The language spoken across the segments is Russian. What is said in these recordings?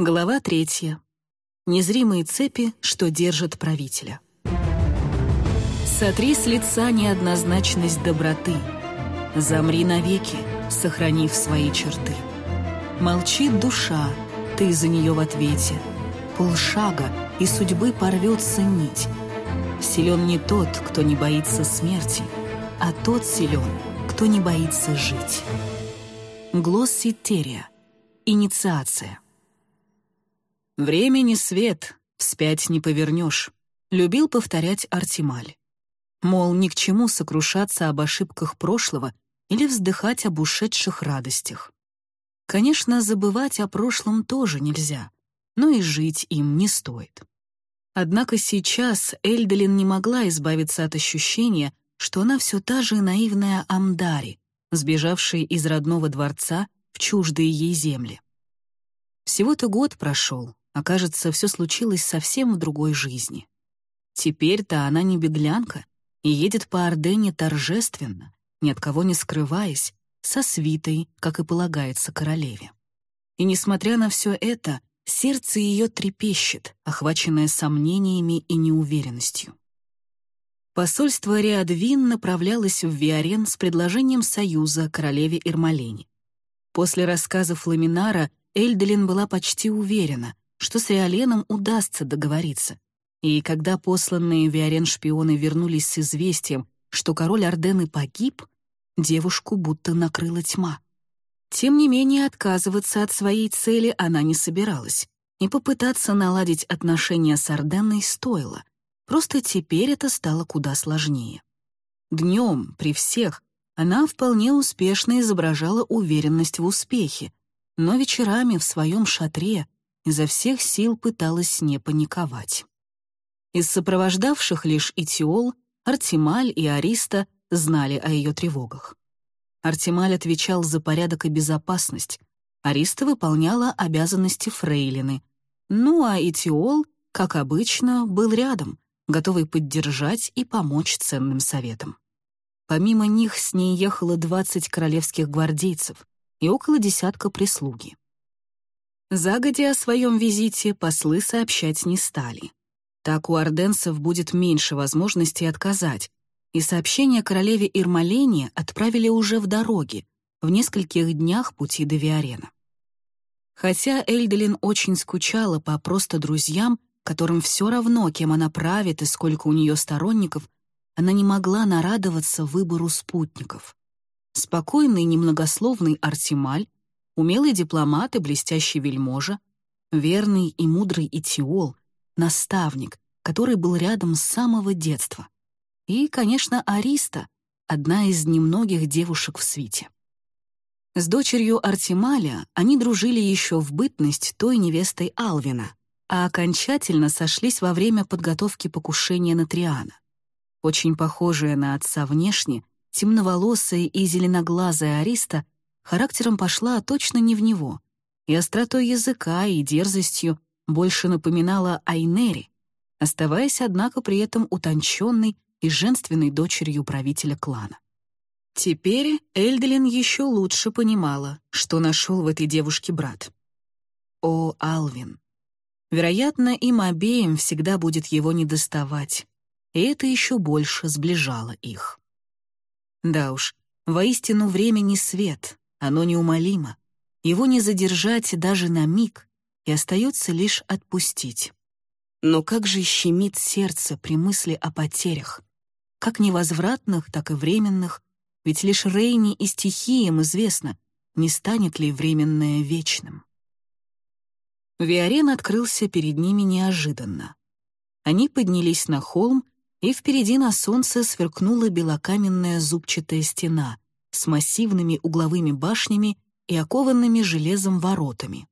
Глава третья. Незримые цепи, что держат правителя. Сотри с лица неоднозначность доброты. Замри навеки, сохранив свои черты. Молчит душа, ты за нее в ответе. Полшага, и судьбы порвется нить. Силен не тот, кто не боится смерти, а тот силен, кто не боится жить. Глосситерия. Инициация. «Время не свет, вспять не повернешь», — любил повторять Артемаль. Мол, ни к чему сокрушаться об ошибках прошлого или вздыхать об ушедших радостях. Конечно, забывать о прошлом тоже нельзя, но и жить им не стоит. Однако сейчас Эльделин не могла избавиться от ощущения, что она все та же наивная Амдари, сбежавшая из родного дворца в чуждые ей земли. Всего-то год прошел, а кажется, все случилось совсем в другой жизни. Теперь-то она не беглянка и едет по Ордене торжественно, ни от кого не скрываясь, со свитой, как и полагается королеве. И несмотря на все это, сердце ее трепещет, охваченное сомнениями и неуверенностью. Посольство Риадвин направлялось в Виарен с предложением союза королеве Ирмалене. После рассказов Ламинара Эльделин была почти уверена, что с Риоленом удастся договориться. И когда посланные Виарен шпионы вернулись с известием, что король Ордены погиб, девушку будто накрыла тьма. Тем не менее, отказываться от своей цели она не собиралась, и попытаться наладить отношения с Орденной стоило. Просто теперь это стало куда сложнее. Днем, при всех, она вполне успешно изображала уверенность в успехе, но вечерами в своем шатре изо всех сил пыталась не паниковать. Из сопровождавших лишь Итиол, Артемаль и Ариста знали о ее тревогах. Артемаль отвечал за порядок и безопасность, Ариста выполняла обязанности фрейлины, ну а Итиол, как обычно, был рядом, готовый поддержать и помочь ценным советам. Помимо них с ней ехало 20 королевских гвардейцев и около десятка прислуги. Загодя о своем визите послы сообщать не стали. Так у орденцев будет меньше возможностей отказать, и сообщение королеве Ирмалене отправили уже в дороге, в нескольких днях пути до Виарена. Хотя Эльделин очень скучала по просто друзьям, которым все равно, кем она правит и сколько у нее сторонников, она не могла нарадоваться выбору спутников. Спокойный, немногословный Артемаль умелый дипломат и блестящий вельможа, верный и мудрый Итиол, наставник, который был рядом с самого детства. И, конечно, Ариста, одна из немногих девушек в свите. С дочерью Артемаля они дружили еще в бытность той невестой Алвина, а окончательно сошлись во время подготовки покушения на Триана. Очень похожая на отца внешне, темноволосая и зеленоглазая Ариста — характером пошла точно не в него, и остротой языка, и дерзостью больше напоминала Айнери, оставаясь, однако, при этом утонченной и женственной дочерью правителя клана. Теперь Эльделин еще лучше понимала, что нашел в этой девушке брат. О, Алвин! Вероятно, им обеим всегда будет его недоставать, и это еще больше сближало их. Да уж, воистину время не свет, оно неумолимо. Его не задержать даже на миг, и остается лишь отпустить. Но как же щемит сердце при мысли о потерях, как невозвратных, так и временных, ведь лишь Рейни и стихиям известно, не станет ли временное вечным. Виарен открылся перед ними неожиданно. Они поднялись на холм, и впереди на солнце сверкнула белокаменная зубчатая стена, с массивными угловыми башнями и окованными железом воротами.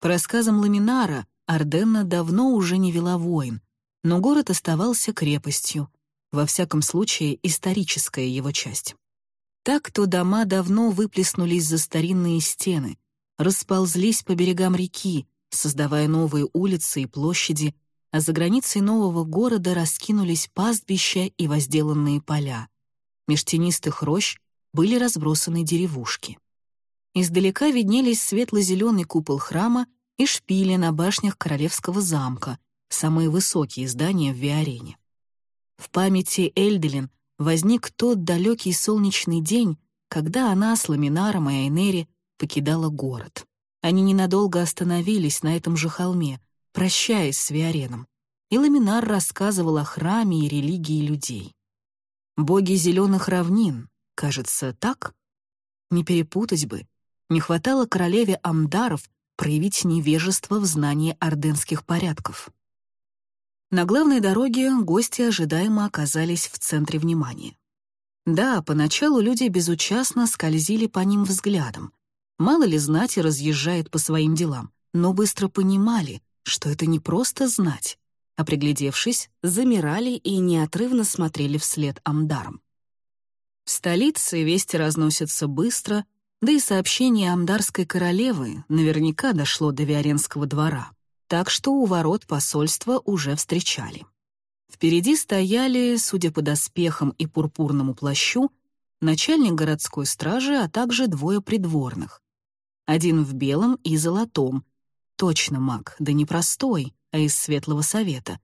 По рассказам Ламинара, Арденна давно уже не вела войн, но город оставался крепостью, во всяком случае историческая его часть. Так то дома давно выплеснулись за старинные стены, расползлись по берегам реки, создавая новые улицы и площади, а за границей нового города раскинулись пастбища и возделанные поля. Меж тенистых рощ были разбросаны деревушки. Издалека виднелись светло-зеленый купол храма и шпили на башнях Королевского замка, самые высокие здания в Виарене. В памяти Эльделин возник тот далекий солнечный день, когда она с Ламинаром и Айнери покидала город. Они ненадолго остановились на этом же холме, прощаясь с Виареном, и Ламинар рассказывал о храме и религии людей. Боги зеленых равнин, кажется, так? Не перепутать бы. Не хватало королеве Амдаров проявить невежество в знании орденских порядков. На главной дороге гости ожидаемо оказались в центре внимания. Да, поначалу люди безучастно скользили по ним взглядом. Мало ли знать и разъезжает по своим делам, но быстро понимали, что это не просто знать, а приглядевшись, замирали и неотрывно смотрели вслед Амдарам. В столице вести разносятся быстро, да и сообщение Амдарской королевы наверняка дошло до Виаренского двора, так что у ворот посольства уже встречали. Впереди стояли, судя по доспехам и пурпурному плащу, начальник городской стражи, а также двое придворных. Один в белом и золотом. Точно маг, да не простой, а из Светлого Совета.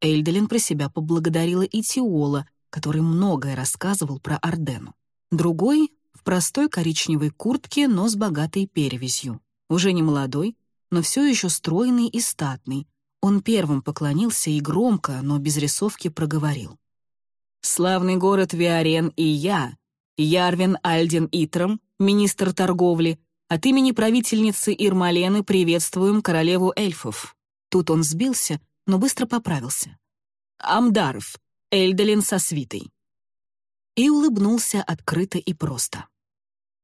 Эльделин про себя поблагодарила и Тиола, который многое рассказывал про Ордену. Другой — в простой коричневой куртке, но с богатой перевязью. Уже не молодой, но все еще стройный и статный. Он первым поклонился и громко, но без рисовки проговорил. «Славный город Виарен и я, Ярвин Альдин Итром, министр торговли, от имени правительницы Ирмалены приветствуем королеву эльфов. Тут он сбился, но быстро поправился. «Амдаров, Эльдалин со свитой». И улыбнулся открыто и просто.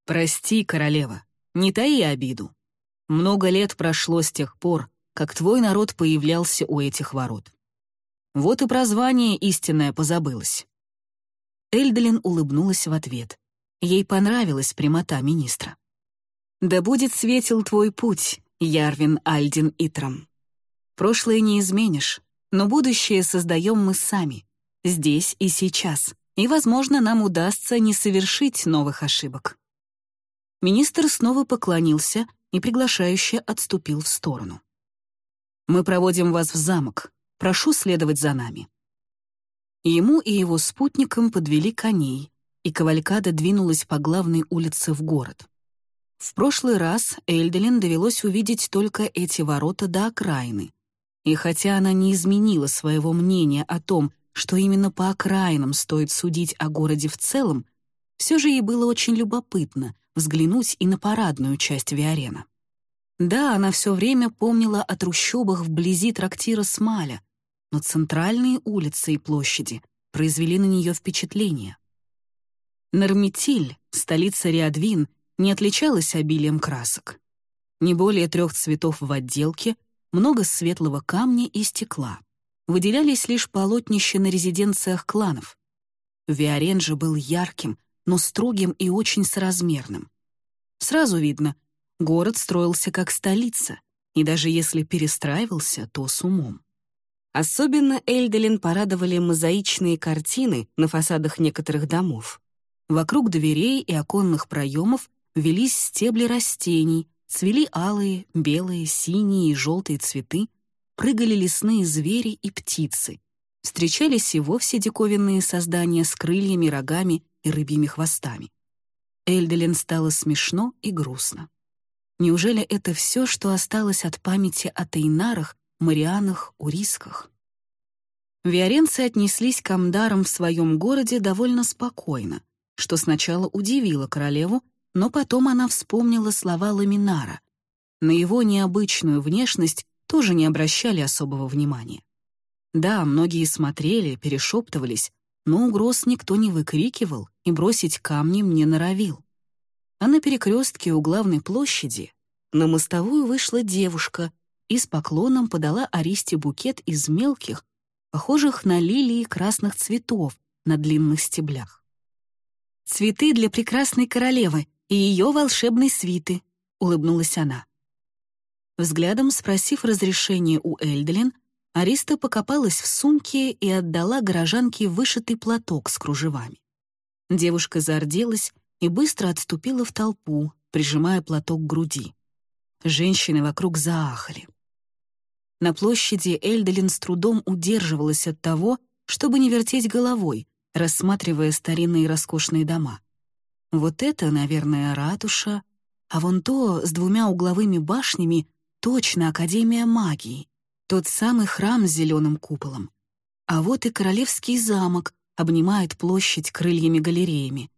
«Прости, королева, не таи обиду. Много лет прошло с тех пор, как твой народ появлялся у этих ворот. Вот и прозвание истинное позабылось». Эльдалин улыбнулась в ответ. Ей понравилась прямота министра. «Да будет светел твой путь, Ярвин Альдин Итрам. Прошлое не изменишь, но будущее создаем мы сами, здесь и сейчас, и, возможно, нам удастся не совершить новых ошибок». Министр снова поклонился и приглашающе отступил в сторону. «Мы проводим вас в замок. Прошу следовать за нами». Ему и его спутникам подвели коней, и кавалькада двинулась по главной улице в город. В прошлый раз Эльделин довелось увидеть только эти ворота до окраины, и хотя она не изменила своего мнения о том, что именно по окраинам стоит судить о городе в целом, все же ей было очень любопытно взглянуть и на парадную часть Виарена. Да, она все время помнила о трущобах вблизи трактира Смаля, но центральные улицы и площади произвели на нее впечатление. Нармитиль, столица Риадвин, не отличалась обилием красок. Не более трех цветов в отделке — много светлого камня и стекла. Выделялись лишь полотнища на резиденциях кланов. Виарен же был ярким, но строгим и очень соразмерным. Сразу видно, город строился как столица, и даже если перестраивался, то с умом. Особенно Эльделин порадовали мозаичные картины на фасадах некоторых домов. Вокруг дверей и оконных проемов велись стебли растений, Цвели алые, белые, синие и желтые цветы, прыгали лесные звери и птицы. Встречались и вовсе диковинные создания с крыльями, рогами и рыбьими хвостами. Эльделин стало смешно и грустно. Неужели это все, что осталось от памяти о Тейнарах, Марианах, Урисках? Виоренцы отнеслись к Амдарам в своем городе довольно спокойно, что сначала удивило королеву, но потом она вспомнила слова Ламинара. На его необычную внешность тоже не обращали особого внимания. Да, многие смотрели, перешептывались, но угроз никто не выкрикивал и бросить камнем не норовил. А на перекрестке у главной площади на мостовую вышла девушка и с поклоном подала Аристе букет из мелких, похожих на лилии красных цветов на длинных стеблях. «Цветы для прекрасной королевы», и ее волшебной свиты», — улыбнулась она. Взглядом спросив разрешения у Эльделин, Ариста покопалась в сумке и отдала горожанке вышитый платок с кружевами. Девушка зарделась и быстро отступила в толпу, прижимая платок к груди. Женщины вокруг заахали. На площади Эльдолин с трудом удерживалась от того, чтобы не вертеть головой, рассматривая старинные роскошные дома. Вот это, наверное, ратуша, а вон то с двумя угловыми башнями точно Академия магии, тот самый храм с зеленым куполом. А вот и Королевский замок обнимает площадь крыльями-галереями.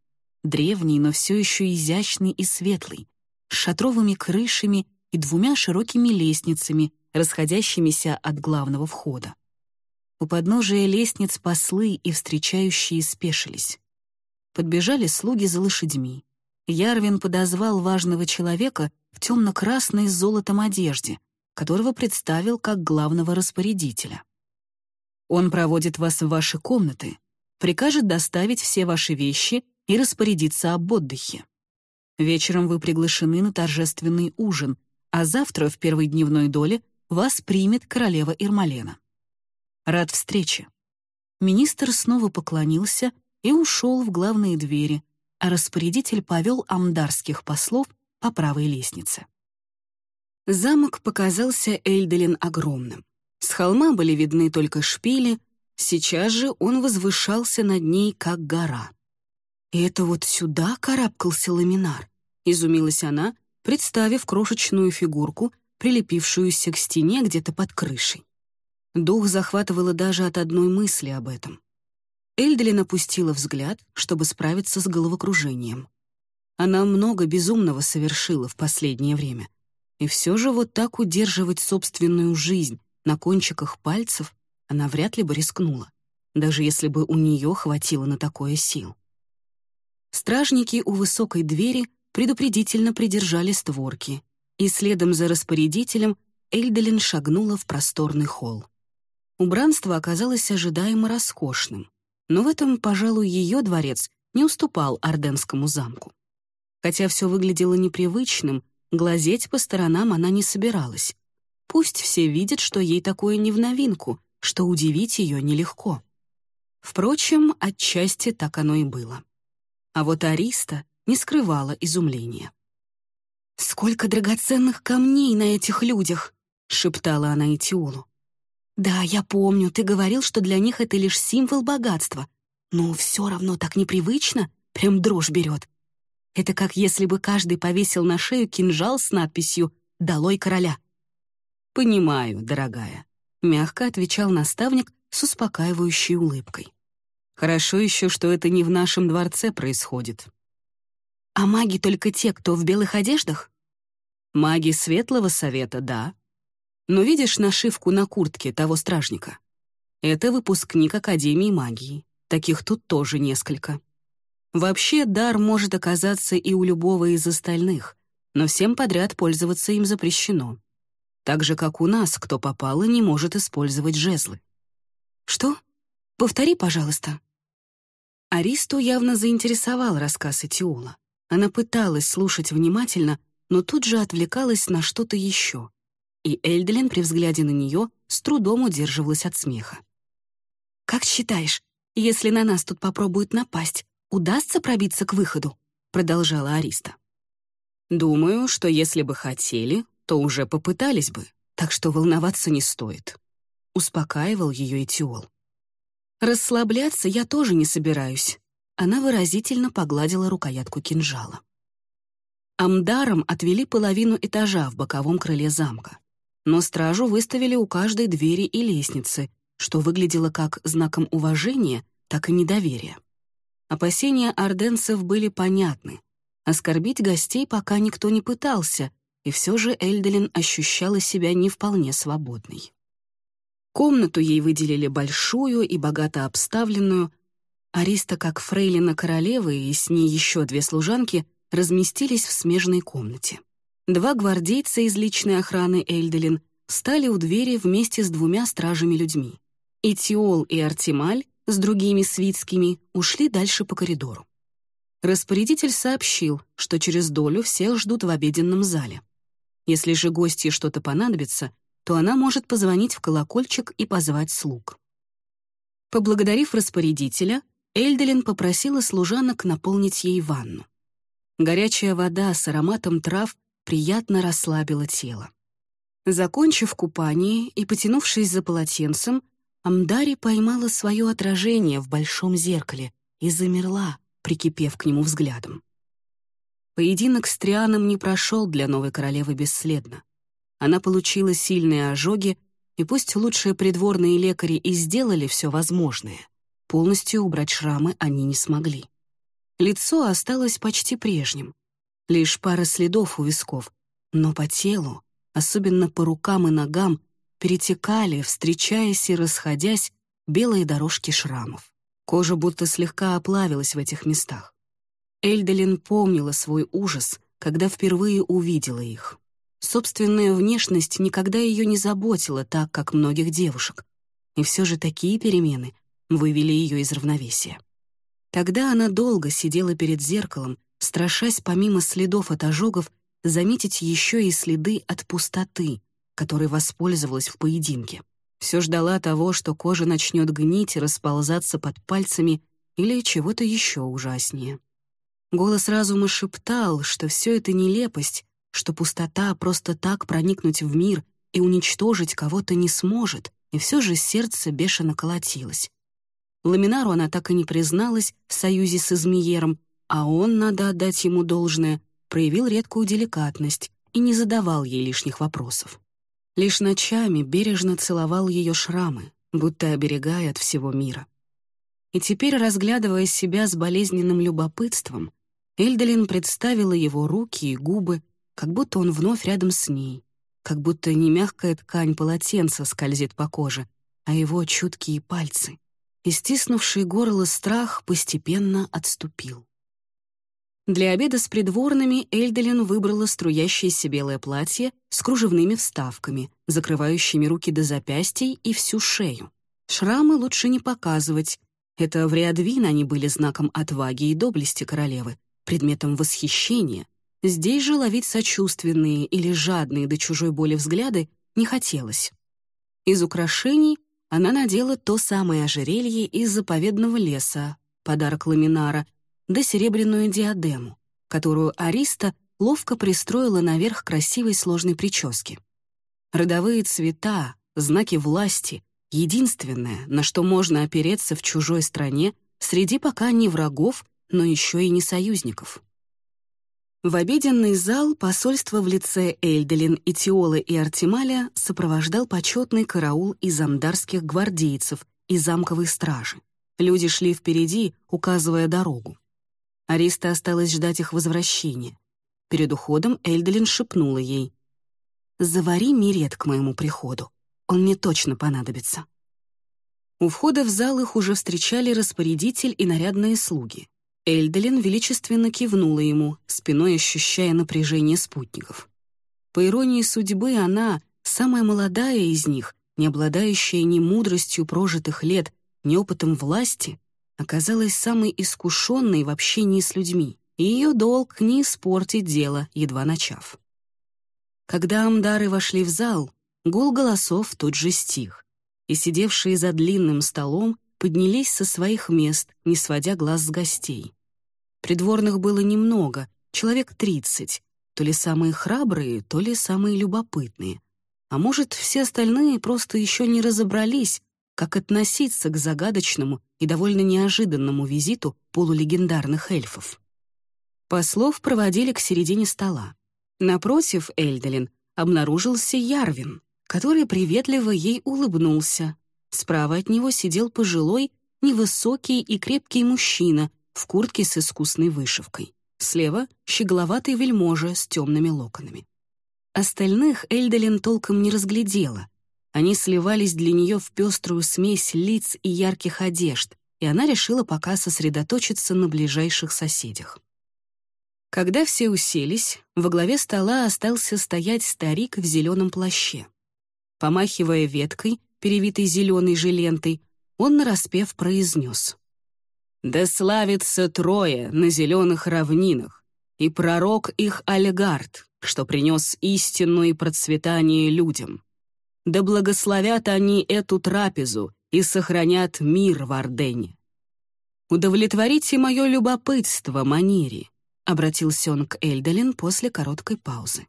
Древний, но все еще изящный и светлый, с шатровыми крышами и двумя широкими лестницами, расходящимися от главного входа. У подножия лестниц послы и встречающие спешились. Подбежали слуги за лошадьми. Ярвин подозвал важного человека в темно-красной с золотом одежде, которого представил как главного распорядителя. Он проводит вас в ваши комнаты, прикажет доставить все ваши вещи и распорядиться об отдыхе. Вечером вы приглашены на торжественный ужин, а завтра в первой дневной доле вас примет королева Ирмалена. Рад встрече». Министр снова поклонился и ушел в главные двери, а распорядитель повел амдарских послов по правой лестнице. Замок показался Эльделин огромным. С холма были видны только шпили, сейчас же он возвышался над ней, как гора. «И это вот сюда карабкался ламинар?» — изумилась она, представив крошечную фигурку, прилепившуюся к стене где-то под крышей. Дух захватывало даже от одной мысли об этом. Эльделин опустила взгляд, чтобы справиться с головокружением. Она много безумного совершила в последнее время. И все же вот так удерживать собственную жизнь на кончиках пальцев она вряд ли бы рискнула, даже если бы у нее хватило на такое сил. Стражники у высокой двери предупредительно придержали створки, и следом за распорядителем Эльделин шагнула в просторный холл. Убранство оказалось ожидаемо роскошным, но в этом, пожалуй, ее дворец не уступал Орденскому замку. Хотя все выглядело непривычным, глазеть по сторонам она не собиралась. Пусть все видят, что ей такое не в новинку, что удивить ее нелегко. Впрочем, отчасти так оно и было. А вот Ариста не скрывала изумления. «Сколько драгоценных камней на этих людях!» — шептала она Этиолу. «Да, я помню, ты говорил, что для них это лишь символ богатства. Но все равно так непривычно, прям дрожь берет. Это как если бы каждый повесил на шею кинжал с надписью «Долой короля». «Понимаю, дорогая», — мягко отвечал наставник с успокаивающей улыбкой. «Хорошо еще, что это не в нашем дворце происходит. А маги только те, кто в белых одеждах? Маги Светлого Совета, да. Но видишь нашивку на куртке того стражника? Это выпускник Академии магии. Таких тут тоже несколько. Вообще, дар может оказаться и у любого из остальных, но всем подряд пользоваться им запрещено. Так же, как у нас, кто попал и не может использовать жезлы. «Что? Повтори, пожалуйста». Аристу явно заинтересовал рассказ Этиола. Она пыталась слушать внимательно, но тут же отвлекалась на что-то еще. И Эльделин при взгляде на нее с трудом удерживалась от смеха. «Как считаешь, если на нас тут попробуют напасть, удастся пробиться к выходу?» — продолжала Ариста. «Думаю, что если бы хотели, то уже попытались бы, так что волноваться не стоит», — успокаивал ее Этиол. «Расслабляться я тоже не собираюсь. Она выразительно погладила рукоятку кинжала. Амдаром отвели половину этажа в боковом крыле замка. Но стражу выставили у каждой двери и лестницы, что выглядело как знаком уважения, так и недоверия. Опасения орденцев были понятны. Оскорбить гостей пока никто не пытался, и все же Эльделин ощущала себя не вполне свободной. Комнату ей выделили большую и богато обставленную, Ариста, как фрейлина королевы и с ней еще две служанки, разместились в смежной комнате. Два гвардейца из личной охраны Эльделин стали у двери вместе с двумя стражами-людьми. Этиол и Артемаль с другими свитскими ушли дальше по коридору. Распорядитель сообщил, что через долю всех ждут в обеденном зале. Если же гостье что-то понадобится, то она может позвонить в колокольчик и позвать слуг. Поблагодарив распорядителя, Эльделин попросила служанок наполнить ей ванну. Горячая вода с ароматом трав приятно расслабила тело. Закончив купание и потянувшись за полотенцем, Амдари поймала свое отражение в большом зеркале и замерла, прикипев к нему взглядом. Поединок с Трианом не прошел для новой королевы бесследно. Она получила сильные ожоги, и пусть лучшие придворные лекари и сделали все возможное, полностью убрать шрамы они не смогли. Лицо осталось почти прежним. Лишь пара следов у висков, но по телу, особенно по рукам и ногам, перетекали, встречаясь и расходясь, белые дорожки шрамов. Кожа будто слегка оплавилась в этих местах. Эльделин помнила свой ужас, когда впервые увидела их. Собственная внешность никогда ее не заботила так, как многих девушек. И все же такие перемены вывели ее из равновесия. Тогда она долго сидела перед зеркалом, страшась помимо следов от ожогов заметить еще и следы от пустоты, которой воспользовалась в поединке. Все ждала того, что кожа начнет гнить и расползаться под пальцами или чего-то еще ужаснее. Голос разума шептал, что все это нелепость, что пустота просто так проникнуть в мир и уничтожить кого-то не сможет, и все же сердце бешено колотилось. Ламинару она так и не призналась в союзе с Измиером, а он, надо отдать ему должное, проявил редкую деликатность и не задавал ей лишних вопросов. Лишь ночами бережно целовал ее шрамы, будто оберегая от всего мира. И теперь, разглядывая себя с болезненным любопытством, Эльдалин представила его руки и губы, как будто он вновь рядом с ней, как будто не мягкая ткань полотенца скользит по коже, а его чуткие пальцы. И стиснувший горло страх постепенно отступил. Для обеда с придворными Эльдалин выбрала струящееся белое платье с кружевными вставками, закрывающими руки до запястий и всю шею. Шрамы лучше не показывать. Это в Риадвин они были знаком отваги и доблести королевы, предметом восхищения. Здесь же ловить сочувственные или жадные до чужой боли взгляды не хотелось. Из украшений она надела то самое ожерелье из заповедного леса, подарок Ламинара, да серебряную диадему, которую Ариста ловко пристроила наверх красивой сложной прически. Родовые цвета, знаки власти — единственное, на что можно опереться в чужой стране среди пока не врагов, но еще и не союзников. В обеденный зал посольство в лице Эльделин, Этиолы и Артемаля сопровождал почетный караул из амдарских гвардейцев и замковой стражи. Люди шли впереди, указывая дорогу. Ариста осталось ждать их возвращения. Перед уходом Эльделин шепнула ей. «Завари мирет к моему приходу. Он мне точно понадобится». У входа в зал их уже встречали распорядитель и нарядные слуги. Эльделин величественно кивнула ему, спиной ощущая напряжение спутников. По иронии судьбы, она, самая молодая из них, не обладающая ни мудростью прожитых лет, ни опытом власти, оказалась самой искушенной в общении с людьми, и ее долг не испортить дело, едва начав. Когда амдары вошли в зал, гул голосов тут же стих, и сидевшие за длинным столом поднялись со своих мест, не сводя глаз с гостей. Придворных было немного, человек тридцать, то ли самые храбрые, то ли самые любопытные. А может, все остальные просто еще не разобрались, как относиться к загадочному и довольно неожиданному визиту полулегендарных эльфов. Послов проводили к середине стола. Напротив Эльделин обнаружился Ярвин, который приветливо ей улыбнулся, Справа от него сидел пожилой, невысокий и крепкий мужчина в куртке с искусной вышивкой. Слева — щегловатый вельможа с темными локонами. Остальных Эльдалин толком не разглядела. Они сливались для нее в пеструю смесь лиц и ярких одежд, и она решила пока сосредоточиться на ближайших соседях. Когда все уселись, во главе стола остался стоять старик в зеленом плаще. Помахивая веткой, перевитой зеленой же лентой, он нараспев произнес. «Да славится трое на зеленых равнинах, и пророк их Альгард, что принес истину и процветание людям. Да благословят они эту трапезу и сохранят мир в Ордене. «Удовлетворите мое любопытство, Манири», — обратился он к Эльдалин после короткой паузы.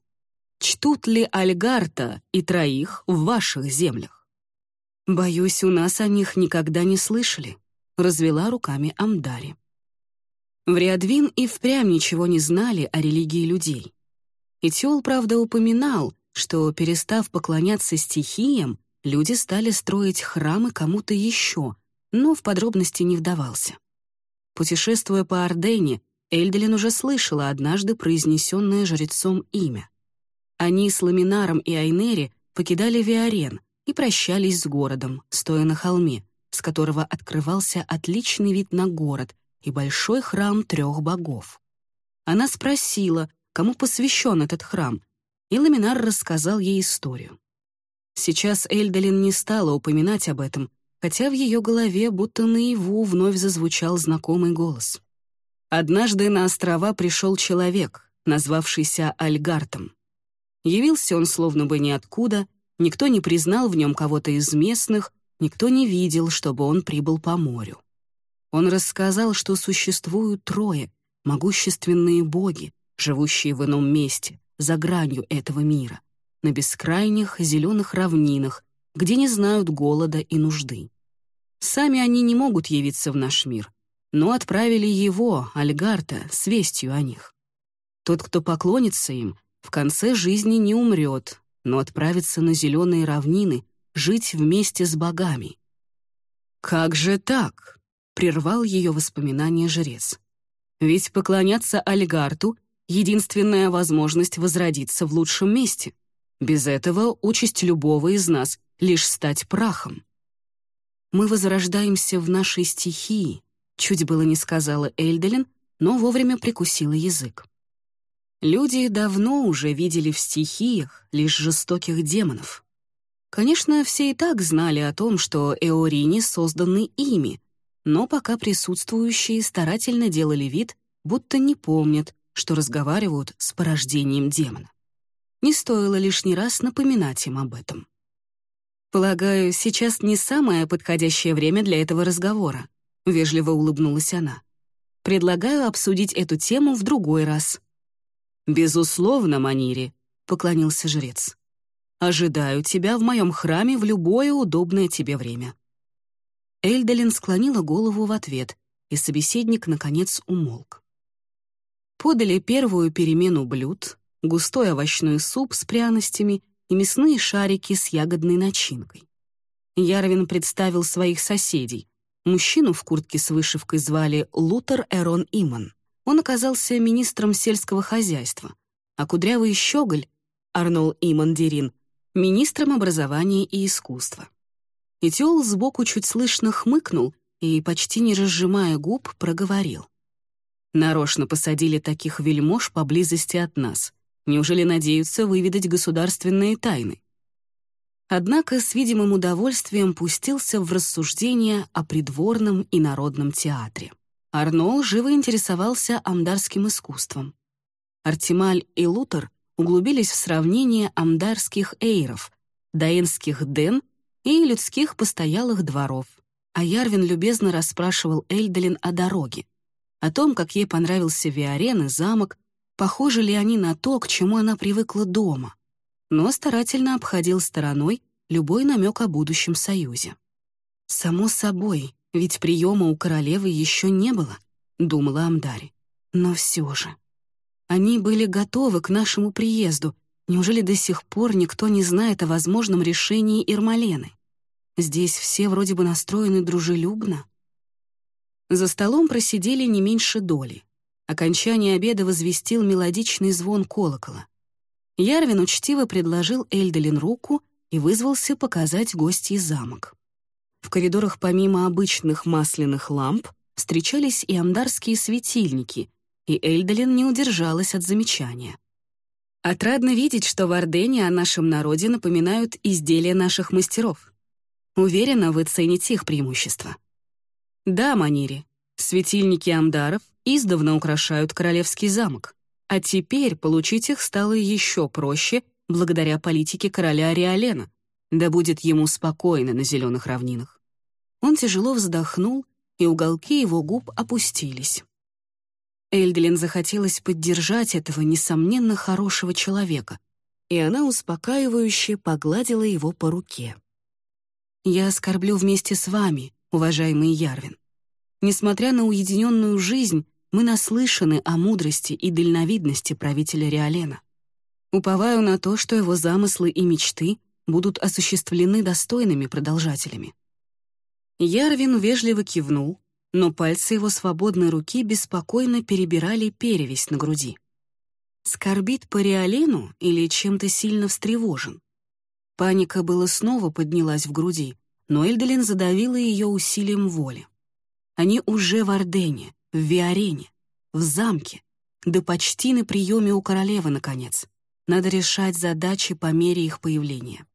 чтут ли Альгарта и троих в ваших землях?» «Боюсь, у нас о них никогда не слышали», — развела руками Амдари. В Риадвин и впрямь ничего не знали о религии людей. Итиол, правда, упоминал, что, перестав поклоняться стихиям, люди стали строить храмы кому-то еще, но в подробности не вдавался. Путешествуя по Ордене, Эльделин уже слышала однажды произнесенное жрецом имя. Они с Ламинаром и Айнери покидали Виарен и прощались с городом, стоя на холме, с которого открывался отличный вид на город и большой храм трех богов. Она спросила, кому посвящен этот храм, и Ламинар рассказал ей историю. Сейчас Эльдалин не стала упоминать об этом, хотя в ее голове будто наяву вновь зазвучал знакомый голос. Однажды на острова пришел человек, назвавшийся Альгартом. Явился он словно бы ниоткуда, никто не признал в нем кого-то из местных, никто не видел, чтобы он прибыл по морю. Он рассказал, что существуют трое, могущественные боги, живущие в ином месте, за гранью этого мира, на бескрайних зеленых равнинах, где не знают голода и нужды. Сами они не могут явиться в наш мир, но отправили его, Альгарта, с вестью о них. Тот, кто поклонится им, в конце жизни не умрет, но отправится на зеленые равнины жить вместе с богами. «Как же так?» — прервал ее воспоминание жрец. «Ведь поклоняться Альгарту — единственная возможность возродиться в лучшем месте. Без этого участь любого из нас — лишь стать прахом. Мы возрождаемся в нашей стихии, чуть было не сказала Эльделин, но вовремя прикусила язык. Люди давно уже видели в стихиях лишь жестоких демонов. Конечно, все и так знали о том, что эорини созданы ими, но пока присутствующие старательно делали вид, будто не помнят, что разговаривают с порождением демона. Не стоило лишний раз напоминать им об этом. «Полагаю, сейчас не самое подходящее время для этого разговора», — вежливо улыбнулась она. «Предлагаю обсудить эту тему в другой раз». «Безусловно, Манири», — поклонился жрец. «Ожидаю тебя в моем храме в любое удобное тебе время». Эльдалин склонила голову в ответ, и собеседник, наконец, умолк. Подали первую перемену блюд, густой овощной суп с пряностями и мясные шарики с ягодной начинкой. Ярвин представил своих соседей. Мужчину в куртке с вышивкой звали Лутер Эрон Иман. Он оказался министром сельского хозяйства, а кудрявый щеголь, Арнол Имандерин, министром образования и искусства. Этиол сбоку чуть слышно хмыкнул и, почти не разжимая губ, проговорил. «Нарочно посадили таких вельмож поблизости от нас. Неужели надеются выведать государственные тайны?» Однако с видимым удовольствием пустился в рассуждения о придворном и народном театре. Арнол живо интересовался амдарским искусством. Артемаль и Лутер углубились в сравнение амдарских эйров, даенских ден и людских постоялых дворов, а Ярвин любезно расспрашивал Эльдалин о дороге, о том, как ей понравился Виарен и замок, похожи ли они на то, к чему она привыкла дома, но старательно обходил стороной любой намек о будущем союзе. Само собой, ведь приема у королевы еще не было, думала Амдари. Но все же. Они были готовы к нашему приезду. Неужели до сих пор никто не знает о возможном решении Ирмалены? Здесь все вроде бы настроены дружелюбно. За столом просидели не меньше доли. Окончание обеда возвестил мелодичный звон колокола. Ярвин учтиво предложил Эльделин руку и вызвался показать гостей замок. В коридорах помимо обычных масляных ламп встречались и амдарские светильники, и Эльдалин не удержалась от замечания. Отрадно видеть, что в Ордене о нашем народе напоминают изделия наших мастеров. Уверена, вы цените их преимущества. Да, Манири, светильники амдаров издавна украшают королевский замок, а теперь получить их стало еще проще благодаря политике короля Риалена, да будет ему спокойно на зеленых равнинах. Он тяжело вздохнул, и уголки его губ опустились. Эльделин захотелось поддержать этого, несомненно, хорошего человека, и она успокаивающе погладила его по руке. «Я скорблю вместе с вами, уважаемый Ярвин. Несмотря на уединенную жизнь, мы наслышаны о мудрости и дальновидности правителя Риолена. Уповаю на то, что его замыслы и мечты будут осуществлены достойными продолжателями». Ярвин вежливо кивнул, но пальцы его свободной руки беспокойно перебирали перевязь на груди. Скорбит по Риолену или чем-то сильно встревожен? Паника была снова поднялась в груди, но Эльделин задавила ее усилием воли. Они уже в Ордене, в Виарене, в замке, да почти на приеме у королевы, наконец. Надо решать задачи по мере их появления.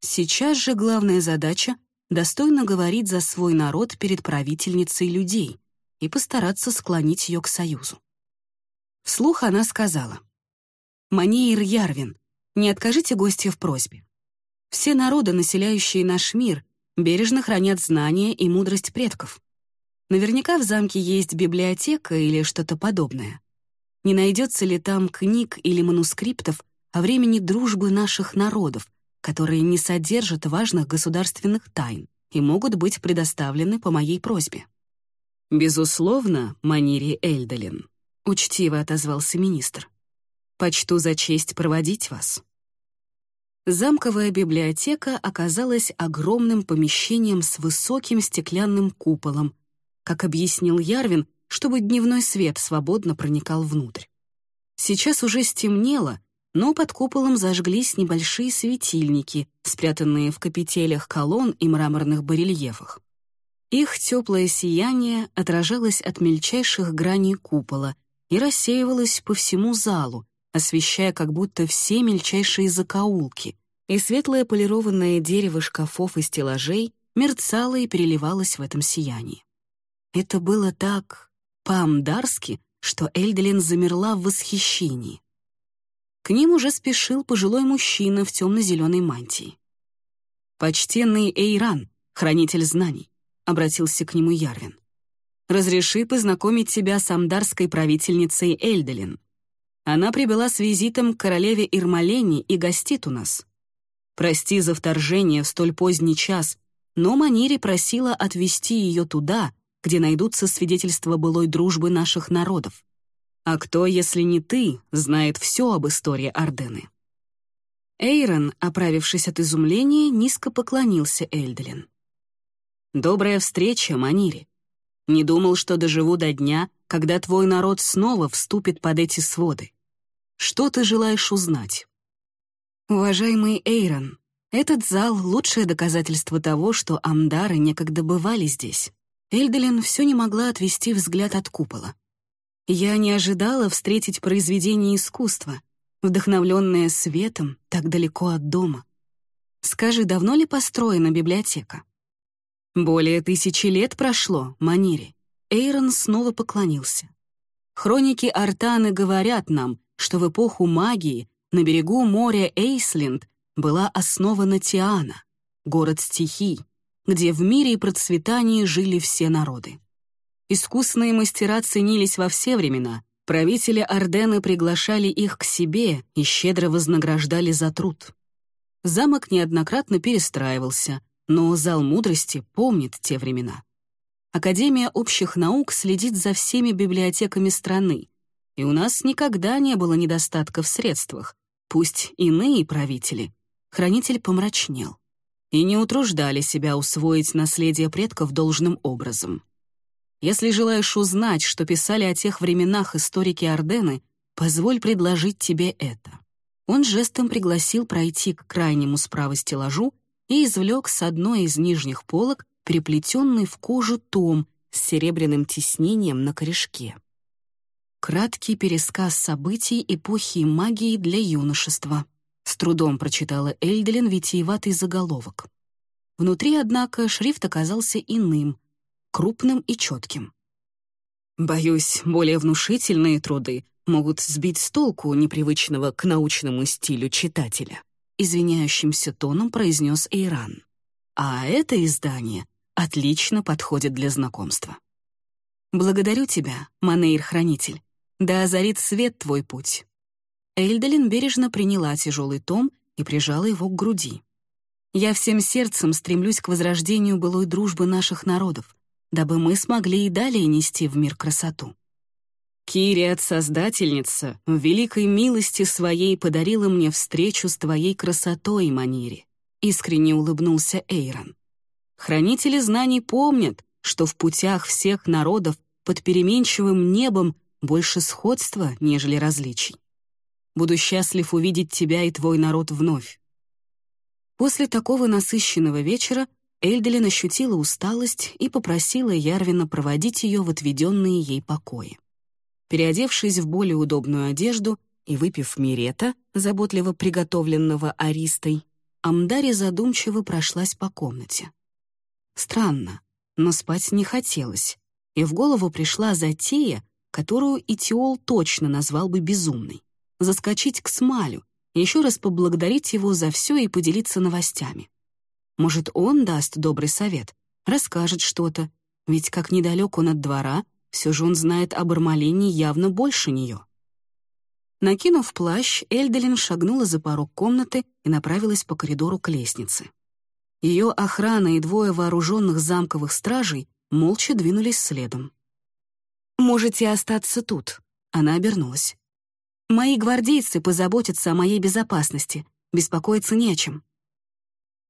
Сейчас же главная задача — достойно говорить за свой народ перед правительницей людей и постараться склонить ее к союзу. Вслух она сказала, «Маниир Ярвин, не откажите гостя в просьбе. Все народы, населяющие наш мир, бережно хранят знания и мудрость предков. Наверняка в замке есть библиотека или что-то подобное. Не найдется ли там книг или манускриптов о времени дружбы наших народов, которые не содержат важных государственных тайн и могут быть предоставлены по моей просьбе? «Безусловно, Манири Эльдалин», — учтиво отозвался министр. «Почту за честь проводить вас». Замковая библиотека оказалась огромным помещением с высоким стеклянным куполом, как объяснил Ярвин, чтобы дневной свет свободно проникал внутрь. Сейчас уже стемнело, но под куполом зажглись небольшие светильники, спрятанные в капителях колонн и мраморных барельефах. Их теплое сияние отражалось от мельчайших граней купола и рассеивалось по всему залу, освещая как будто все мельчайшие закоулки, и светлое полированное дерево шкафов и стеллажей мерцало и переливалось в этом сиянии. Это было так по-амдарски, что Эльделин замерла в восхищении. К ним уже спешил пожилой мужчина в темно-зеленой мантии. «Почтенный Эйран, хранитель знаний», — обратился к нему Ярвин. «Разреши познакомить тебя с амдарской правительницей Эльделин. Она прибыла с визитом к королеве Ирмалени и гостит у нас. Прости за вторжение в столь поздний час, но Манири просила отвезти ее туда, где найдутся свидетельства былой дружбы наших народов. А кто, если не ты, знает все об истории Ордены?» Эйрон, оправившись от изумления, низко поклонился Эльделин. «Добрая встреча, Манири. Не думал, что доживу до дня, когда твой народ снова вступит под эти своды. Что ты желаешь узнать?» «Уважаемый Эйрон, этот зал — лучшее доказательство того, что амдары некогда бывали здесь. Эльделин все не могла отвести взгляд от купола. Я не ожидала встретить произведение искусства, вдохновленное светом так далеко от дома. Скажи, давно ли построена библиотека? Более тысячи лет прошло, Манири. Эйрон снова поклонился. Хроники Артаны говорят нам, что в эпоху магии на берегу моря Эйсленд была основана Тиана, город стихий, где в мире и процветании жили все народы. Искусные мастера ценились во все времена, правители Ордены приглашали их к себе и щедро вознаграждали за труд. Замок неоднократно перестраивался, но зал мудрости помнит те времена. Академия общих наук следит за всеми библиотеками страны, и у нас никогда не было недостатка в средствах, пусть иные правители. Хранитель помрачнел и не утруждали себя усвоить наследие предков должным образом. Если желаешь узнать, что писали о тех временах историки Ордены, позволь предложить тебе это. Он жестом пригласил пройти к крайнему справа стеллажу и извлек с одной из нижних полок приплетенный в кожу том с серебряным тиснением на корешке. Краткий пересказ событий эпохи магии для юношества. С трудом прочитала Эльделин витиеватый заголовок. Внутри, однако, шрифт оказался иным, крупным и четким. Боюсь, более внушительные труды могут сбить с толку непривычного к научному стилю читателя, извиняющимся тоном произнес Эйран. А это издание отлично подходит для знакомства. Благодарю тебя, Манейр-хранитель. Да озарит свет твой путь. Эльдалин бережно приняла тяжелый том и прижала его к груди. «Я всем сердцем стремлюсь к возрождению былой дружбы наших народов, дабы мы смогли и далее нести в мир красоту». Кириат, Создательница, в великой милости своей подарила мне встречу с твоей красотой, Манири. Искренне улыбнулся Эйрон. Хранители знаний помнят, что в путях всех народов под переменчивым небом больше сходства, нежели различий. Буду счастлив увидеть тебя и твой народ вновь. После такого насыщенного вечера Эльделин ощутила усталость и попросила Ярвина проводить ее в отведенные ей покои. Переодевшись в более удобную одежду и выпив мирета, заботливо приготовленного аристой, Амдари задумчиво прошлась по комнате. Странно, но спать не хотелось, и в голову пришла затея, которую Итиол точно назвал бы безумной — заскочить к Смалю, еще раз поблагодарить его за все и поделиться новостями. Может, он даст добрый совет, расскажет что-то, ведь как недалек он от двора, все же он знает об Армалине явно больше нее. Накинув плащ, Эльделин шагнула за порог комнаты и направилась по коридору к лестнице. Ее охрана и двое вооруженных замковых стражей молча двинулись следом. «Можете остаться тут», — она обернулась. «Мои гвардейцы позаботятся о моей безопасности, беспокоиться не о чем».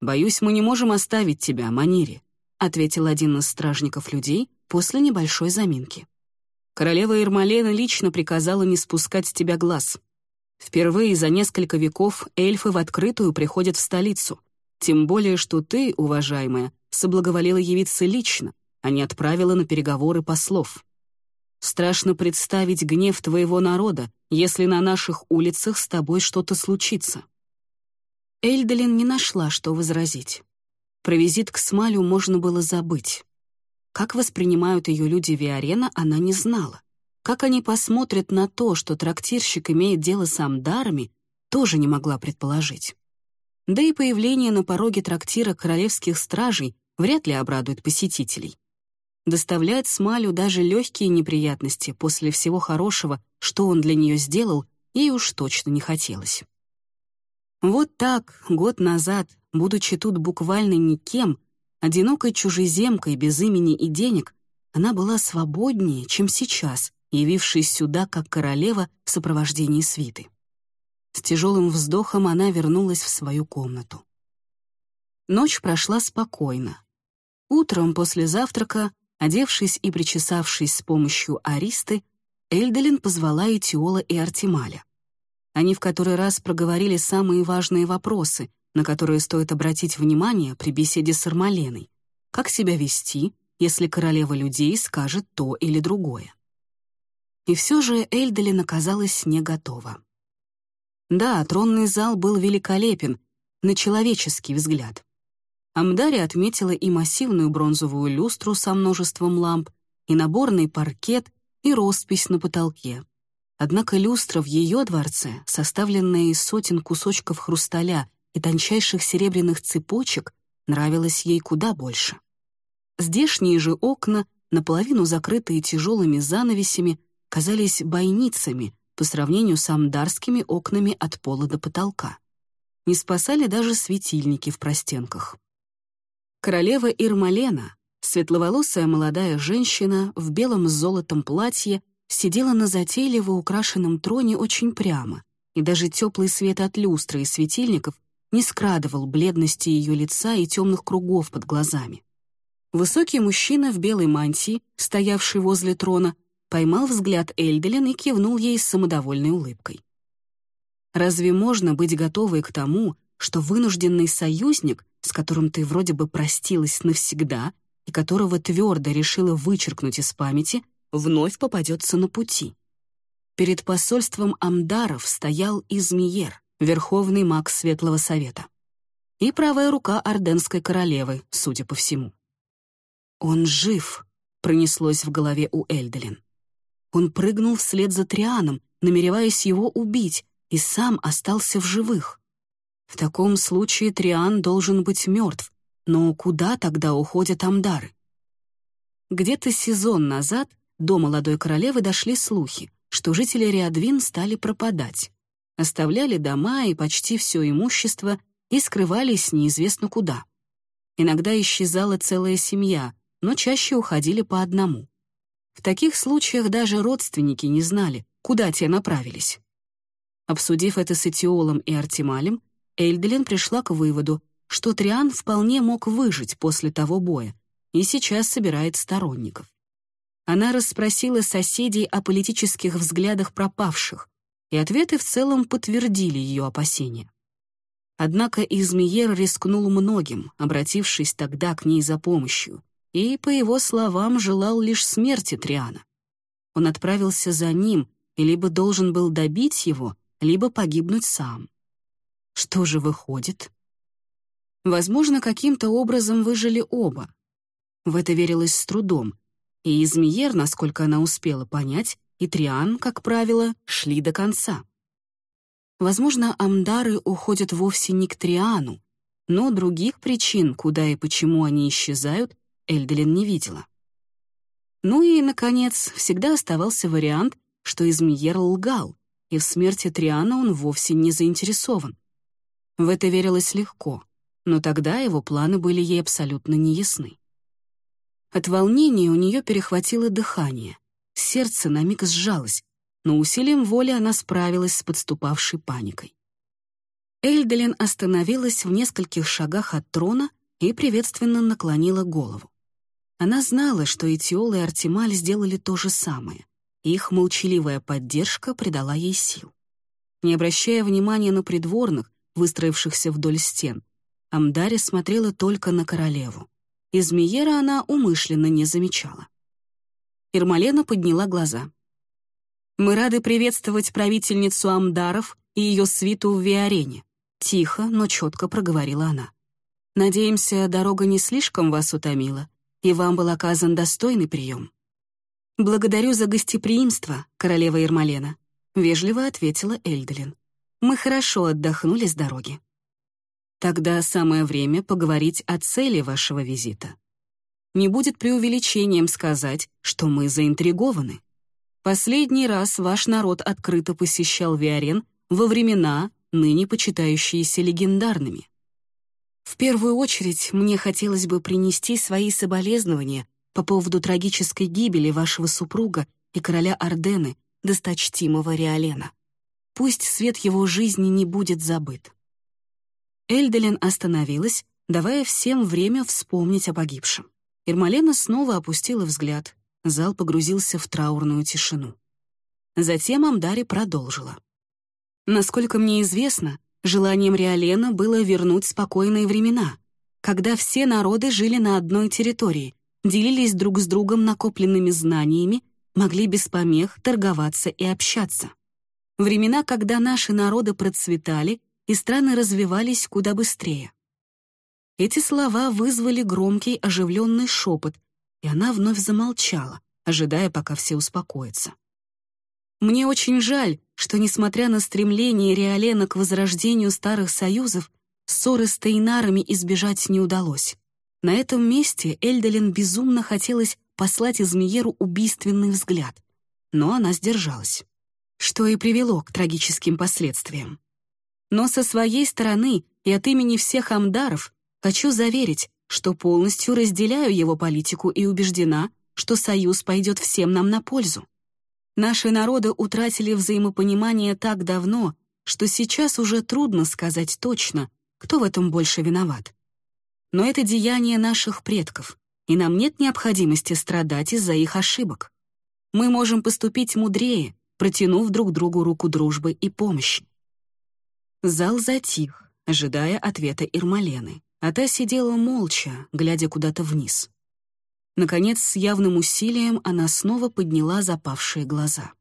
«Боюсь, мы не можем оставить тебя, Манири», — ответил один из стражников людей, после небольшой заминки. Королева Ирмалена лично приказала не спускать с тебя глаз. Впервые за несколько веков эльфы в открытую приходят в столицу. Тем более, что ты, уважаемая, соблаговолела явиться лично, а не отправила на переговоры послов. Страшно представить гнев твоего народа, если на наших улицах с тобой что-то случится». Эльдалин не нашла, что возразить. Про визит к Смалю можно было забыть. Как воспринимают ее люди Виарена, она не знала. Как они посмотрят на то, что трактирщик имеет дело с амдарами, тоже не могла предположить. Да и появление на пороге трактира королевских стражей вряд ли обрадует посетителей. Доставлять Смалю даже легкие неприятности после всего хорошего, что он для нее сделал, ей уж точно не хотелось. Вот так, год назад, будучи тут буквально никем, Одинокой чужеземкой без имени и денег она была свободнее, чем сейчас, явившись сюда как королева в сопровождении свиты. С тяжелым вздохом она вернулась в свою комнату. Ночь прошла спокойно. Утром после завтрака, одевшись и причесавшись с помощью аристы, Эльделин позвала Этиола и Артемаля. Они в который раз проговорили самые важные вопросы, на которые стоит обратить внимание при беседе с Армаленой. Как себя вести, если королева людей скажет то или другое. И все же Эльделин оказалась не готова. Да, тронный зал был великолепен, на человеческий взгляд. Амдари отметила и массивную бронзовую люстру со множеством ламп, и наборный паркет, и роспись на потолке. Однако люстра в ее дворце, составленная из сотен кусочков хрусталя и тончайших серебряных цепочек нравилось ей куда больше. Здешние же окна, наполовину закрытые тяжелыми занавесями, казались бойницами по сравнению с амдарскими окнами от пола до потолка. Не спасали даже светильники в простенках. Королева Ирмалена, светловолосая молодая женщина в белом с золотом платье, сидела на затейливо украшенном троне очень прямо, и даже теплый свет от люстры и светильников не скрадывал бледности ее лица и темных кругов под глазами. Высокий мужчина в белой мантии, стоявший возле трона, поймал взгляд Эльделин и кивнул ей с самодовольной улыбкой. Разве можно быть готовой к тому, что вынужденный союзник, с которым ты вроде бы простилась навсегда и которого твердо решила вычеркнуть из памяти, вновь попадется на пути? Перед посольством Амдаров стоял Измиер, верховный маг Светлого Совета. И правая рука Орденской королевы, судя по всему. «Он жив», — пронеслось в голове у Эльделин. Он прыгнул вслед за Трианом, намереваясь его убить, и сам остался в живых. В таком случае Триан должен быть мертв, но куда тогда уходят Амдары? Где-то сезон назад до молодой королевы дошли слухи, что жители Риадвин стали пропадать. оставляли дома и почти все имущество и скрывались неизвестно куда. Иногда исчезала целая семья, но чаще уходили по одному. В таких случаях даже родственники не знали, куда те направились. Обсудив это с Этиолом и Артемалем, Эльделин пришла к выводу, что Триан вполне мог выжить после того боя и сейчас собирает сторонников. Она расспросила соседей о политических взглядах пропавших, и ответы в целом подтвердили ее опасения. Однако Измиер рискнул многим, обратившись тогда к ней за помощью, и, по его словам, желал лишь смерти Триана. Он отправился за ним и либо должен был добить его, либо погибнуть сам. Что же выходит? Возможно, каким-то образом выжили оба. В это верилось с трудом, и Измиер, насколько она успела понять, и Триан, как правило, шли до конца. Возможно, амдары уходят вовсе не к Триану, но других причин, куда и почему они исчезают, Эльделин не видела. Ну и, наконец, всегда оставался вариант, что Измиер лгал, и в смерти Триана он вовсе не заинтересован. В это верилось легко, но тогда его планы были ей абсолютно неясны. От волнения у нее перехватило дыхание, сердце на миг сжалось, но усилием воли она справилась с подступавшей паникой. Эльделин остановилась в нескольких шагах от трона и приветственно наклонила голову. Она знала, что Этиол и Артемаль сделали то же самое, их молчаливая поддержка придала ей сил. Не обращая внимания на придворных, выстроившихся вдоль стен, Амдари смотрела только на королеву. Из Миера она умышленно не замечала. Ирмалена подняла глаза. «Мы рады приветствовать правительницу Амдаров и ее свиту в Виарене», тихо, но четко проговорила она. «Надеемся, дорога не слишком вас утомила, и вам был оказан достойный прием». «Благодарю за гостеприимство, королева Ермолена», — вежливо ответила Эльделин. «Мы хорошо отдохнули с дороги». «Тогда самое время поговорить о цели вашего визита. Не будет преувеличением сказать, что мы заинтригованы. Последний раз ваш народ открыто посещал Виарен во времена, ныне почитающиеся легендарными. В первую очередь мне хотелось бы принести свои соболезнования по поводу трагической гибели вашего супруга и короля Ордены, досточтимого Риолена. Пусть свет его жизни не будет забыт». Эльделин остановилась, давая всем время вспомнить о погибшем. Ирмалена снова опустила взгляд. Зал погрузился в траурную тишину. Затем Амдари продолжила. «Насколько мне известно, желанием Риолена было вернуть спокойные времена, когда все народы жили на одной территории, делились друг с другом накопленными знаниями, могли без помех торговаться и общаться. Времена, когда наши народы процветали и страны развивались куда быстрее. Эти слова вызвали громкий оживленный шепот, и она вновь замолчала, ожидая, пока все успокоятся. Мне очень жаль, что, несмотря на стремление Риолена к возрождению старых союзов, ссоры с Тейнарами избежать не удалось. На этом месте Эльдалин безумно хотелось послать Измиеру убийственный взгляд, но она сдержалась, что и привело к трагическим последствиям. Но со своей стороны и от имени всех амдаров хочу заверить, что полностью разделяю его политику и убеждена, что союз пойдет всем нам на пользу. Наши народы утратили взаимопонимание так давно, что сейчас уже трудно сказать точно, кто в этом больше виноват но это деяние наших предков, и нам нет необходимости страдать из-за их ошибок. Мы можем поступить мудрее, протянув друг другу руку дружбы и помощи. Зал затих, ожидая ответа Ирмалены, а та сидела молча, глядя куда-то вниз. Наконец, с явным усилием она снова подняла запавшие глаза.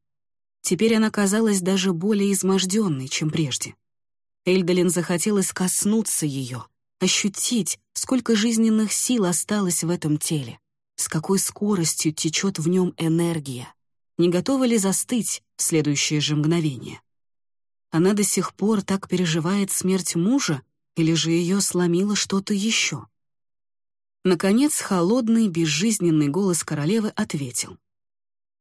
Теперь она казалась даже более изможденной, чем прежде. Эльдалин захотелось коснуться ее, ощутить, сколько жизненных сил осталось в этом теле, с какой скоростью течет в нем энергия, не готова ли застыть в следующее же мгновение. Она до сих пор так переживает смерть мужа, или же ее сломило что-то еще? Наконец, холодный, безжизненный голос королевы ответил.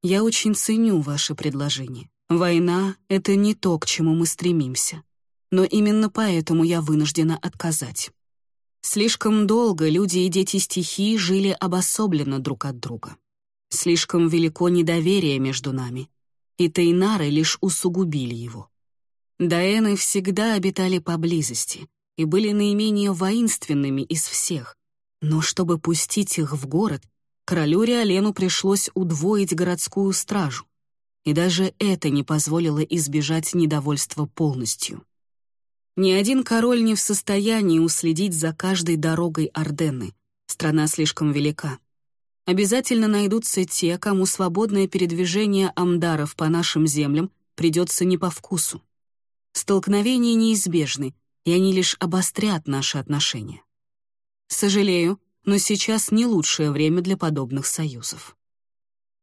«Я очень ценю ваше предложение, Война — это не то, к чему мы стремимся. Но именно поэтому я вынуждена отказать. Слишком долго люди и дети стихии жили обособленно друг от друга. Слишком велико недоверие между нами, и Тейнары лишь усугубили его. Даэны всегда обитали поблизости и были наименее воинственными из всех, но чтобы пустить их в город, королю Риолену пришлось удвоить городскую стражу, и даже это не позволило избежать недовольства полностью. Ни один король не в состоянии уследить за каждой дорогой Орденны. Страна слишком велика. Обязательно найдутся те, кому свободное передвижение амдаров по нашим землям придется не по вкусу. Столкновения неизбежны, и они лишь обострят наши отношения. Сожалею, но сейчас не лучшее время для подобных союзов.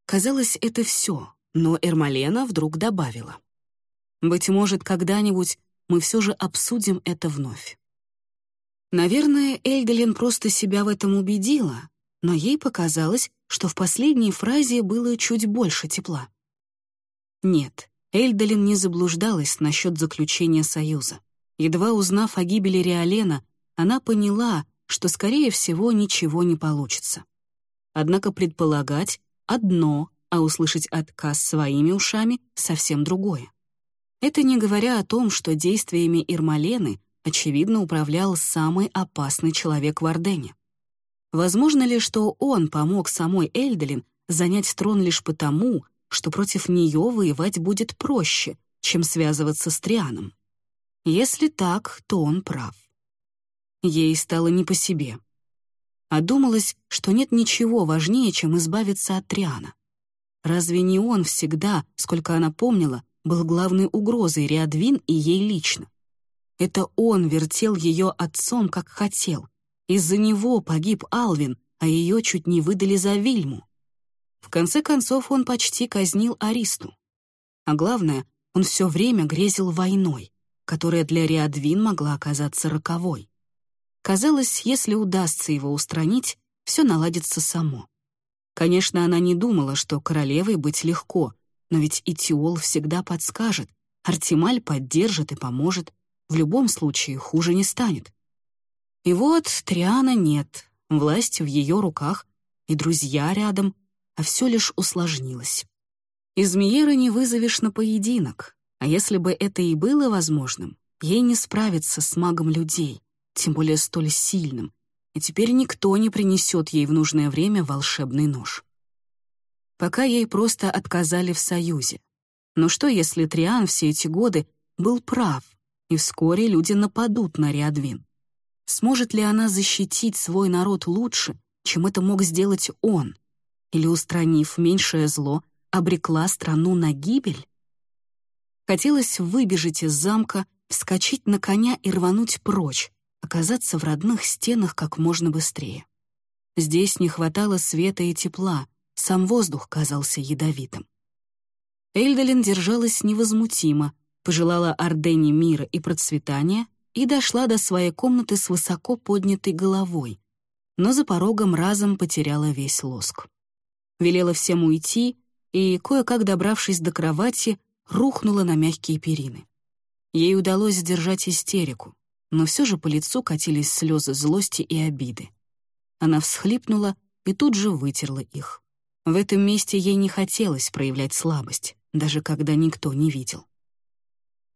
Казалось, это все, но Эрмалена вдруг добавила. «Быть может, когда-нибудь мы все же обсудим это вновь». Наверное, Эльделин просто себя в этом убедила, но ей показалось, что в последней фразе было чуть больше тепла. Нет, Эльдалин не заблуждалась насчет заключения союза. Едва узнав о гибели Риолена, она поняла, что, скорее всего, ничего не получится. Однако предполагать — одно, а услышать отказ своими ушами — совсем другое. Это не говоря о том, что действиями Ирмалены, очевидно, управлял самый опасный человек в Ордене. Возможно ли, что он помог самой Эльделин занять трон лишь потому, что против нее воевать будет проще, чем связываться с Трианом? Если так, то он прав. Ей стало не по себе. А думалось, что нет ничего важнее, чем избавиться от Триана. Разве не он всегда, сколько она помнила, был главной угрозой Риадвин и ей лично? Это он вертел ее отцом, как хотел. Из-за него погиб Алвин, а ее чуть не выдали за Вильму. В конце концов, он почти казнил Аристу. А главное, он все время грезил войной, которая для Риадвин могла оказаться роковой. Казалось, если удастся его устранить, все наладится само. Конечно, она не думала, что королевой быть легко, но ведь Итиол всегда подскажет, Артемаль поддержит и поможет. В любом случае хуже не станет. И вот Триана нет, власть в ее руках, и друзья рядом, а все лишь усложнилось. Из Миера не вызовешь на поединок, а если бы это и было возможным, ей не справиться с магом людей тем более столь сильным, и теперь никто не принесет ей в нужное время волшебный нож. Пока ей просто отказали в союзе. Но что, если Триан все эти годы был прав, и вскоре люди нападут на Риадвин? Сможет ли она защитить свой народ лучше, чем это мог сделать он? Или, устранив меньшее зло, обрекла страну на гибель? Хотелось выбежать из замка, вскочить на коня и рвануть прочь, оказаться в родных стенах как можно быстрее. Здесь не хватало света и тепла, сам воздух казался ядовитым. Эльдалин держалась невозмутимо, пожелала Ордене мира и процветания и дошла до своей комнаты с высоко поднятой головой, но за порогом разом потеряла весь лоск. Велела всем уйти и, кое-как добравшись до кровати, рухнула на мягкие перины. Ей удалось сдержать истерику но все же по лицу катились слезы злости и обиды. Она всхлипнула и тут же вытерла их. В этом месте ей не хотелось проявлять слабость, даже когда никто не видел.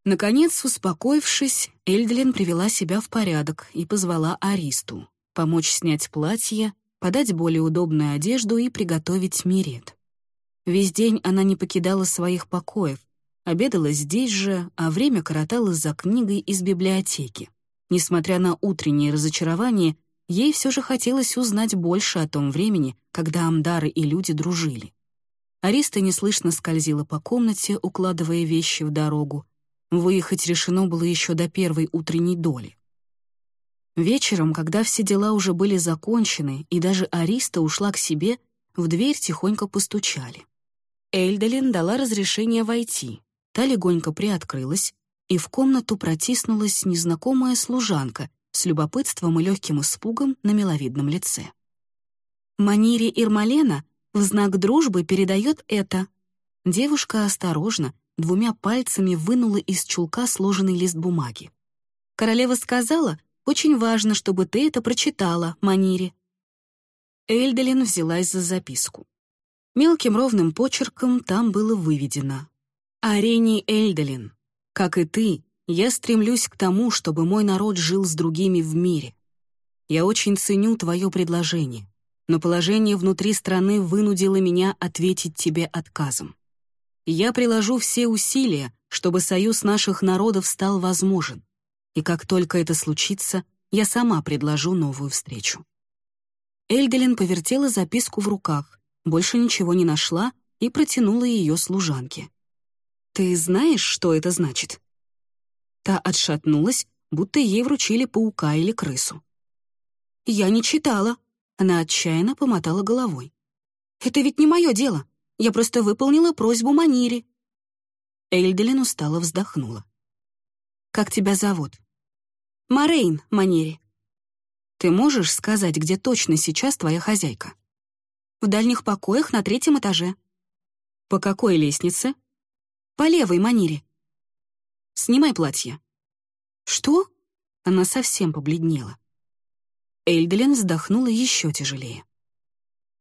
Наконец, успокоившись, Эльдлин привела себя в порядок и позвала Аристу помочь снять платье, подать более удобную одежду и приготовить мирет. Весь день она не покидала своих покоев, обедала здесь же, а время коротала за книгой из библиотеки. Несмотря на утреннее разочарование, ей все же хотелось узнать больше о том времени, когда амдары и люди дружили. Ариста неслышно скользила по комнате, укладывая вещи в дорогу. Выехать решено было еще до первой утренней доли. Вечером, когда все дела уже были закончены, и даже Ариста ушла к себе, в дверь тихонько постучали. Эльдалин дала разрешение войти. Та легонько приоткрылась, и в комнату протиснулась незнакомая служанка с любопытством и легким испугом на миловидном лице. Манире Ирмалена в знак дружбы передает это. Девушка осторожно, двумя пальцами вынула из чулка сложенный лист бумаги. Королева сказала, «Очень важно, чтобы ты это прочитала, Манири». Эльделин взялась за записку. Мелким ровным почерком там было выведено. «Арени Эльделин, как и ты, я стремлюсь к тому, чтобы мой народ жил с другими в мире. Я очень ценю твое предложение, но положение внутри страны вынудило меня ответить тебе отказом. Я приложу все усилия, чтобы союз наших народов стал возможен, и как только это случится, я сама предложу новую встречу». Эльделин повертела записку в руках, больше ничего не нашла и протянула ее служанке. «Ты знаешь, что это значит?» Та отшатнулась, будто ей вручили паука или крысу. «Я не читала», — она отчаянно помотала головой. «Это ведь не мое дело. Я просто выполнила просьбу Манири». Эльделин устало вздохнула. «Как тебя зовут?» «Морейн, Манири». «Ты можешь сказать, где точно сейчас твоя хозяйка?» «В дальних покоях на третьем этаже». «По какой лестнице?» «По левой Манире». «Снимай платье». «Что?» Она совсем побледнела. Эльделин вздохнула еще тяжелее.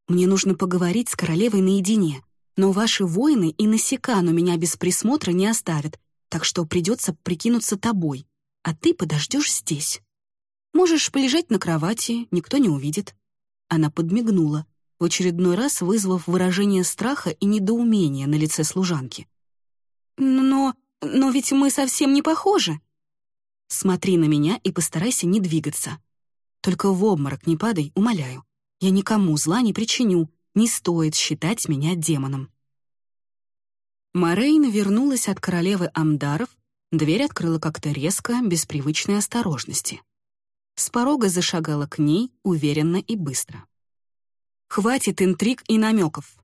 «Мне нужно поговорить с королевой наедине, но ваши воины и насекану меня без присмотра не оставят, так что придется прикинуться тобой а ты подождешь здесь. Можешь полежать на кровати, никто не увидит». Она подмигнула, в очередной раз вызвав выражение страха и недоумения на лице служанки. «Но... но ведь мы совсем не похожи!» «Смотри на меня и постарайся не двигаться. Только в обморок не падай, умоляю. Я никому зла не причиню, не стоит считать меня демоном». Морейн вернулась от королевы Амдаров Дверь открыла как-то резко, без привычной осторожности. С порога зашагала к ней уверенно и быстро. «Хватит интриг и намеков!»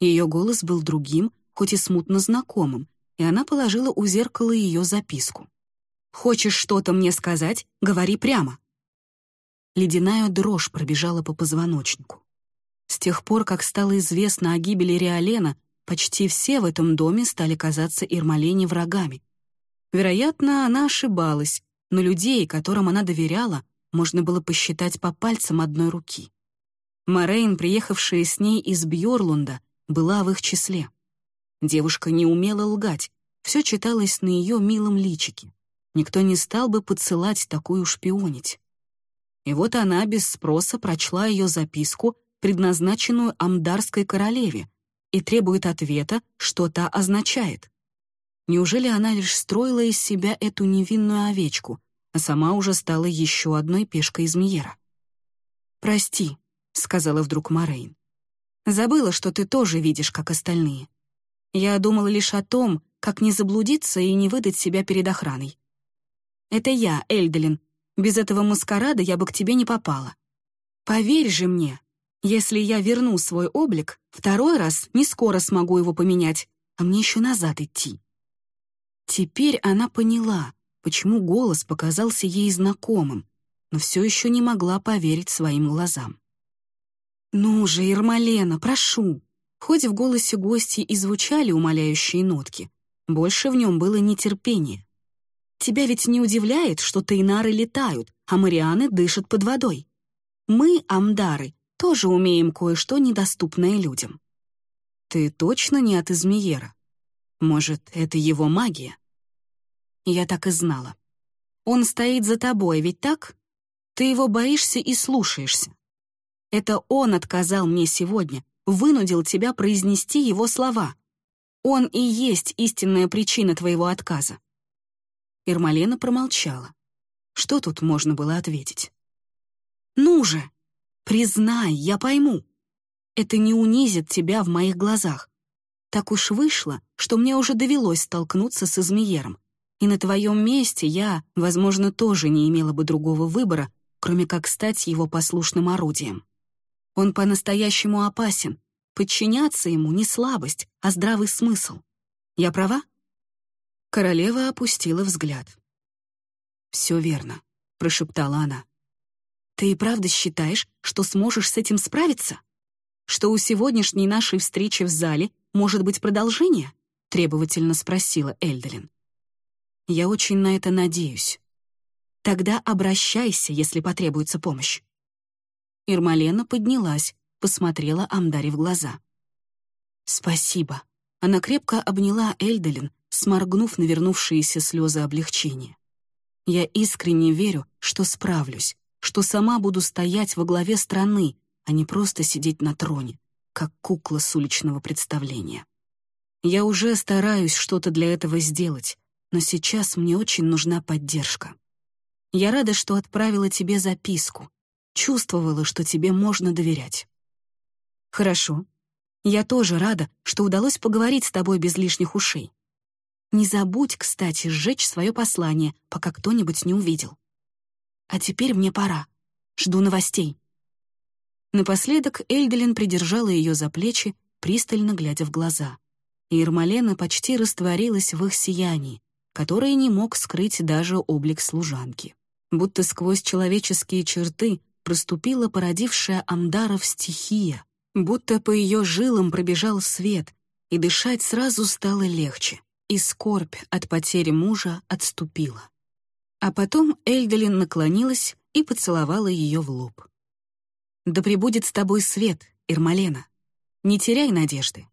Ее голос был другим, хоть и смутно знакомым, и она положила у зеркала ее записку. «Хочешь что-то мне сказать? Говори прямо!» Ледяная дрожь пробежала по позвоночнику. С тех пор, как стало известно о гибели Риолена, почти все в этом доме стали казаться Ирмалене врагами. Вероятно, она ошибалась, но людей, которым она доверяла, можно было посчитать по пальцам одной руки. Морейн, приехавшая с ней из Бьорлунда, была в их числе. Девушка не умела лгать, все читалось на ее милом личике. Никто не стал бы поцелать такую шпионить. И вот она без спроса прочла ее записку, предназначенную Амдарской королеве, и требует ответа, что та означает. Неужели она лишь строила из себя эту невинную овечку, а сама уже стала еще одной пешкой из Мьера? «Прости», — сказала вдруг Морейн. «Забыла, что ты тоже видишь, как остальные. Я думала лишь о том, как не заблудиться и не выдать себя перед охраной. Это я, Эльделин. Без этого маскарада я бы к тебе не попала. Поверь же мне, если я верну свой облик, второй раз не скоро смогу его поменять, а мне еще назад идти. Теперь она поняла, почему голос показался ей знакомым, но все еще не могла поверить своим глазам. «Ну же, Ермолена, прошу!» Хоть в голосе гостей и звучали умоляющие нотки, больше в нем было нетерпение. «Тебя ведь не удивляет, что тейнары летают, а марианы дышат под водой? Мы, амдары, тоже умеем кое-что недоступное людям». «Ты точно не от Измиера?» Может, это его магия? Я так и знала. Он стоит за тобой, ведь так? Ты его боишься и слушаешься. Это он отказал мне сегодня, вынудил тебя произнести его слова. Он и есть истинная причина твоего отказа. Ирмалена промолчала. Что тут можно было ответить? «Ну же! Признай, я пойму. Это не унизит тебя в моих глазах. Так уж вышло, что мне уже довелось столкнуться с Измиером. И на твоем месте я, возможно, тоже не имела бы другого выбора, кроме как стать его послушным орудием. Он по-настоящему опасен. Подчиняться ему не слабость, а здравый смысл. Я права? Королева опустила взгляд. «Все верно», — прошептала она. «Ты и правда считаешь, что сможешь с этим справиться? Что у сегодняшней нашей встречи в зале может быть продолжение? — требовательно спросила Эльдолин. «Я очень на это надеюсь. Тогда обращайся, если потребуется помощь». Ирмалена поднялась, посмотрела Амдаре в глаза. «Спасибо». Она крепко обняла Эльдолин, сморгнув навернувшиеся слезы облегчения. «Я искренне верю, что справлюсь, что сама буду стоять во главе страны, а не просто сидеть на троне, как кукла с уличного представления. Я уже стараюсь что-то для этого сделать, но сейчас мне очень нужна поддержка. Я рада, что отправила тебе записку, чувствовала, что тебе можно доверять. Хорошо. Я тоже рада, что удалось поговорить с тобой без лишних ушей. Не забудь, кстати, сжечь свое послание, пока кто-нибудь не увидел. А теперь мне пора. Жду новостей. Напоследок Эльделин придержала ее за плечи, пристально глядя в глаза. И Ирмалена почти растворилась в их сиянии, которое не мог скрыть даже облик служанки. Будто сквозь человеческие черты проступила породившая Амдаров стихия, будто по ее жилам пробежал свет, и дышать сразу стало легче, и скорбь от потери мужа отступила. А потом Эльдолин наклонилась и поцеловала ее в лоб. «Да пребудет с тобой свет, Ирмалена. Не теряй надежды.